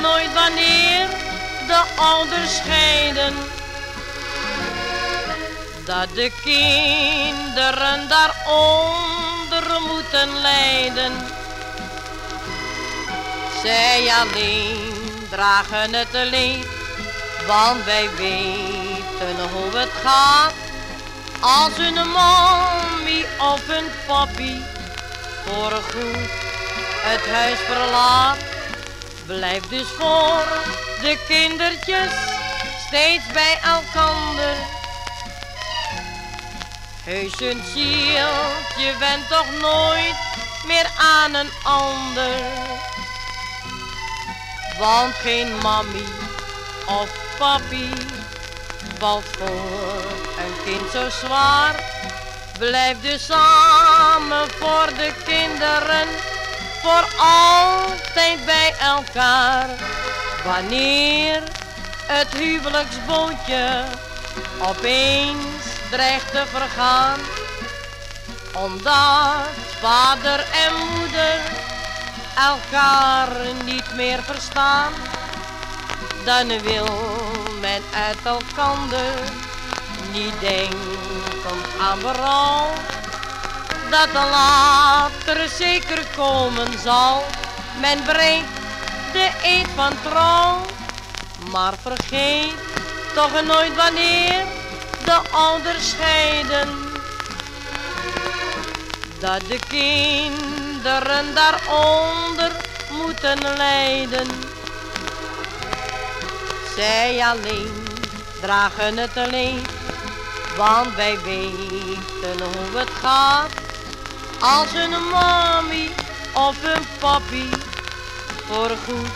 nooit wanneer de ouders scheiden. Dat de kinderen daaronder moeten lijden. Zij alleen dragen het leed, want wij weten hoe het gaat. Als een mommy of een papi voorgoed het huis verlaat. Blijf dus voor de kindertjes steeds bij elkander. Heus een zieltje bent toch nooit meer aan een ander. Want geen mammy of papi valt voor een kind zo zwaar. Blijf dus samen voor de kinderen, voor altijd bij elkaar. Wanneer het huwelijksbootje opeens dreigt te vergaan, omdat vader en moeder elkaar niet meer verstaan, dan wil men uit elkander niet denken aan berouw. Dat er later zeker komen zal, men breekt de eed van trouw. Maar vergeet toch nooit wanneer de ouders scheiden. Dat de kinderen daaronder moeten lijden. Zij alleen dragen het alleen, want wij weten hoe het gaat. Als een mommy of een papi voorgoed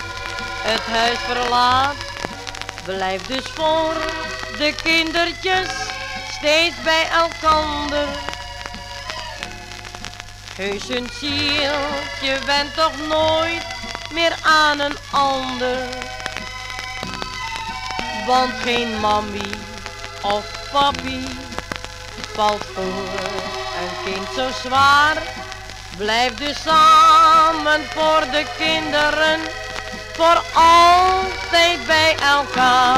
het huis verlaat. Blijf dus voor de kindertjes steeds bij elkander. Heus een zieltje bent toch nooit meer aan een ander. Want geen mammy of papi valt voor een kind zo zwaar. Blijf dus samen voor de kinderen, voor altijd bij elkaar.